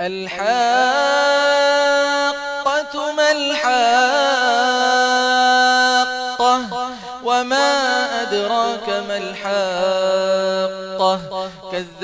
الحاقة ما الحاقة وما أدراك ما الحاقة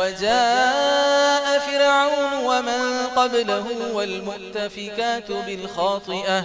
وجاء فرعون ومن قبله والمتفكات بالخاطئة.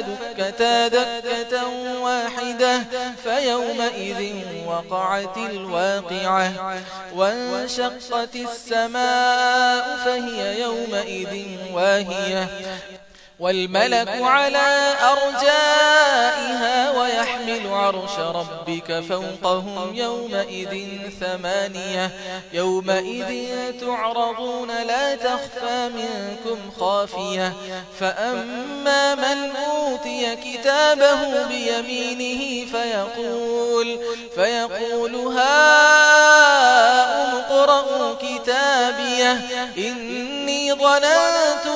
دكتا دكة واحدة فيومئذ وقعت الواقعة وانشقت السماء فهي يومئذ واهية والملك على أرجائها عرش ربك فوقهم يومئذ ثمانية. يومئذ تعرضون لا تخفى منكم خافية. فأما من أوتي كتابه بيمينه فيقول فيقول ها اقرأوا كتابيه إن ظننت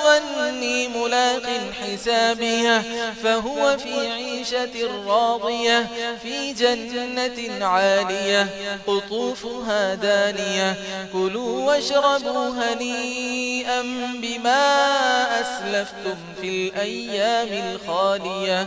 أني ملاق حسابها فهو في عيشة راضية في جنة عالية قطوفها دانية كلوا واشربوا هنيئا بما أسلفتم في الأيام الخالية.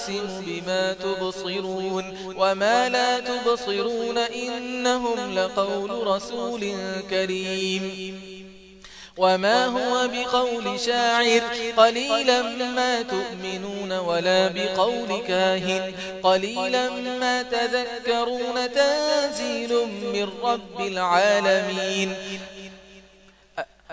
أقسم بما تبصرون وما لا تبصرون إنهم لقول رسول كريم وما هو بقول شاعر قليلا ما تؤمنون ولا بقول كاهن قليلا ما تذكرون تنزيل من رب العالمين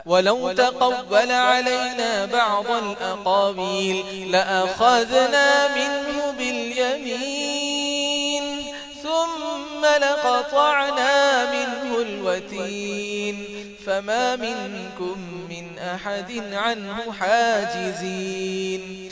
ولو تقبل علينا بعض الأقاويل لأخذنا منه باليمين ثم لقطعنا منه الوتين فما منكم من أحد عنه حاجزين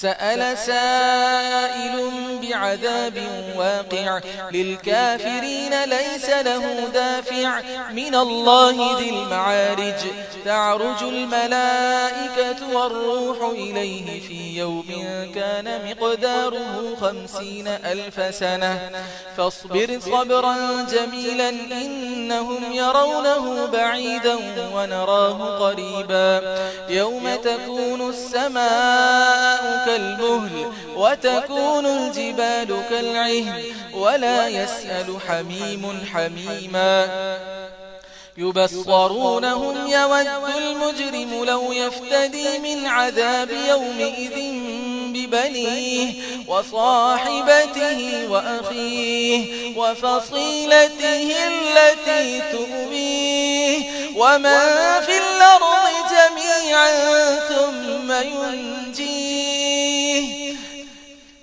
سأل سائل بعذاب واقع للكافرين ليس له دافع من الله ذي المعارج. تعرج الملائكة والروح إليه في يوم كان مقداره خمسين ألف سنة. فاصبر صبرا جميلا إنهم يرونه بعيدا ونراه قريبا. يوم تكون السماء كالمهل وتكون الجبال كالعهن ولا يسأل حميم حميما يبصرونهم يود المجرم لو يفتدي من عذاب يومئذ ببنيه وصاحبته وأخيه وفصيلته التي تؤميه ومن في الأرض جميعا ثم ينبيه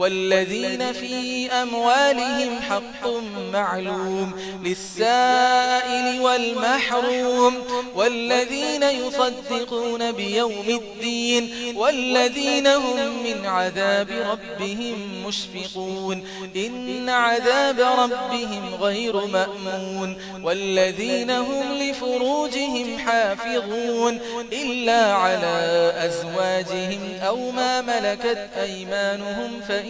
والذين في أموالهم حق معلوم للسائل والمحروم والذين يصدقون بيوم الدين والذين هم من عذاب ربهم مشفقون إن عذاب ربهم غير مأمون والذين هم لفروجهم حافظون إلا على أزواجهم أو ما ملكت أيمانهم فإن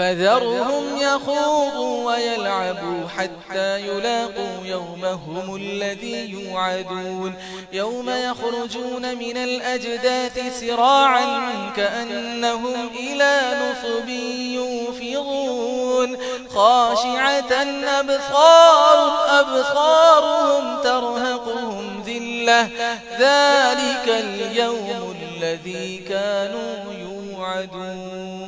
فذرهم يخوضوا ويلعبوا حتى يلاقوا يومهم الذي يوعدون. يوم يخرجون من الأجداث سراعا كأنهم إلى نصب يوفضون. خاشعة أبصار أبصارهم ترهقهم ذلة. ذلك اليوم الذي كانوا يوعدون.